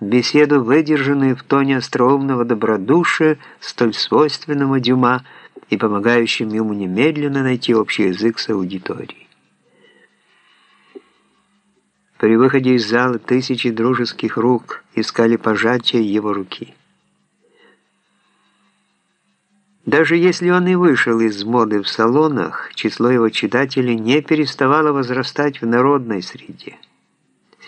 беседу, выдержанную в тоне остроумного добродушия, столь свойственного Дюма и помогающим ему немедленно найти общий язык с аудиторией. При выходе из зала тысячи дружеских рук искали пожатия его руки. Даже если он и вышел из моды в салонах, число его читателей не переставало возрастать в народной среде.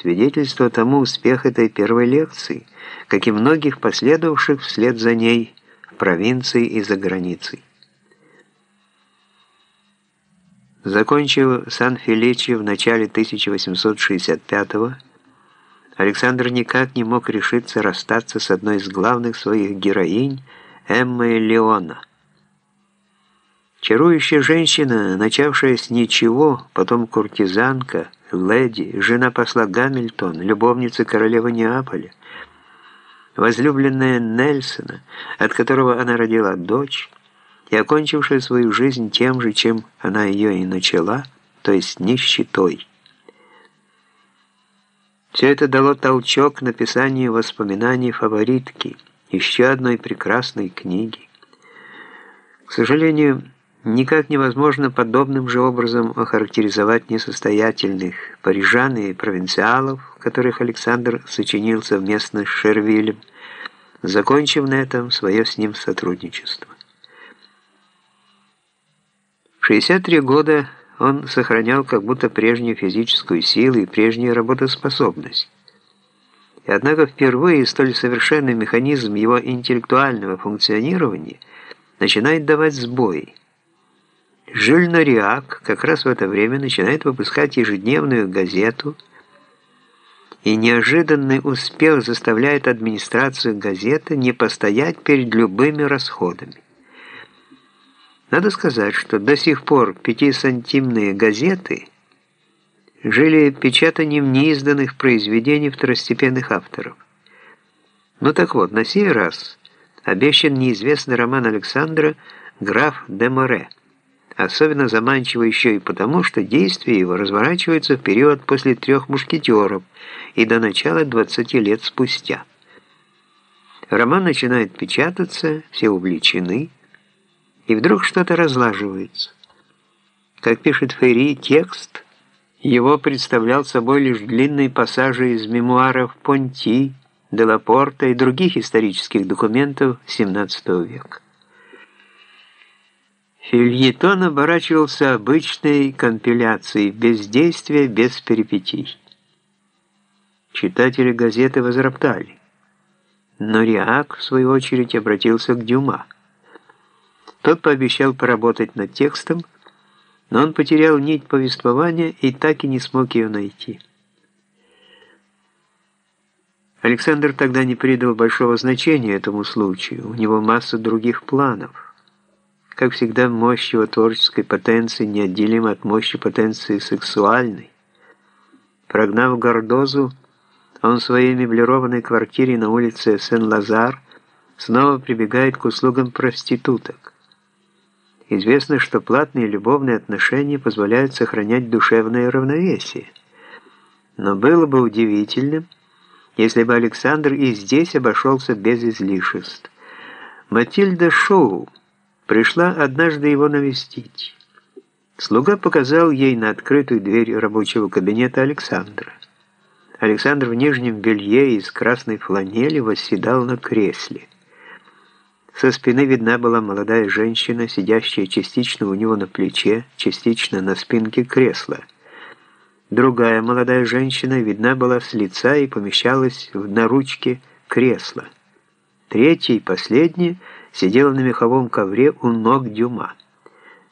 Свидетельство тому успех этой первой лекции, как и многих последовавших вслед за ней в провинции и за границей. Закончив Сан-Феличи в начале 1865 Александр никак не мог решиться расстаться с одной из главных своих героинь, Эммой Леона. Чарующая женщина, начавшая с ничего, потом куртизанка, леди, жена посла Гамильтон, любовница королевы Неаполя, возлюбленная Нельсона, от которого она родила дочь, и окончившая свою жизнь тем же, чем она ее и начала, то есть нищетой. Все это дало толчок написанию воспоминаний фаворитки, еще одной прекрасной книги. К сожалению, Никак невозможно подобным же образом охарактеризовать несостоятельных парижан и провинциалов, которых Александр сочинил совместно с Шервилем, закончив на этом свое с ним сотрудничество. В 63 года он сохранял как будто прежнюю физическую силу и прежнюю работоспособность. И однако впервые столь совершенный механизм его интеллектуального функционирования начинает давать сбои. Жиль Нориак как раз в это время начинает выпускать ежедневную газету, и неожиданный успех заставляет администрацию газеты не постоять перед любыми расходами. Надо сказать, что до сих пор пятисантимные газеты жили печатанием неизданных произведений второстепенных авторов. Ну так вот, на сей раз обещан неизвестный роман Александра «Граф де Море», особенно заманчиво еще и потому, что действие его разворачивается в период после трех мушкетеров и до начала 20 лет спустя. Роман начинает печататься, все увлечены, и вдруг что-то разлаживается. Как пишет Ферри, текст его представлял собой лишь длинные пассажи из мемуаров Понти, Делапорта и других исторических документов XVII века. Фильетон оборачивался обычной компиляцией, без действия, без перипетий. Читатели газеты возроптали. Но Риак, в свою очередь, обратился к Дюма. Тот пообещал поработать над текстом, но он потерял нить повествования и так и не смог ее найти. Александр тогда не придал большого значения этому случаю, у него масса других планов. Как всегда, мощь его творческой потенции неотделима от мощи потенции сексуальной. Прогнав Гордозу, он в своей меблированной квартире на улице Сен-Лазар снова прибегает к услугам проституток. Известно, что платные любовные отношения позволяют сохранять душевное равновесие. Но было бы удивительным, если бы Александр и здесь обошелся без излишеств. Матильда Шоу пришла однажды его навестить. Слуга показал ей на открытую дверь рабочего кабинета Александра. Александр в нижнем белье из красной фланели восседал на кресле. Со спины видна была молодая женщина, сидящая частично у него на плече, частично на спинке кресла. Другая молодая женщина видна была с лица и помещалась в наручке кресла. Третья и последняя — сидела на меховом ковре у ног Дюма.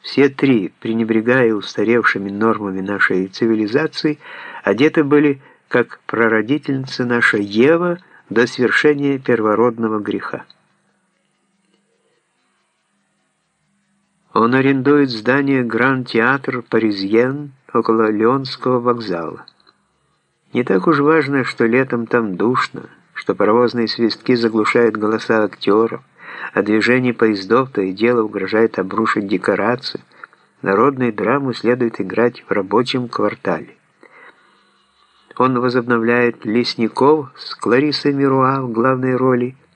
Все три, пренебрегая устаревшими нормами нашей цивилизации, одеты были, как прародительница наша Ева, до свершения первородного греха. Он арендует здание Гранд-театр Паризьен около Леонского вокзала. Не так уж важно, что летом там душно, что паровозные свистки заглушают голоса актеров, а движение поездов то и дело угрожает обрушить декорацию. Народную драму следует играть в рабочем квартале. Он возобновляет «Лесников» с Кларисой Мируа в главной роли –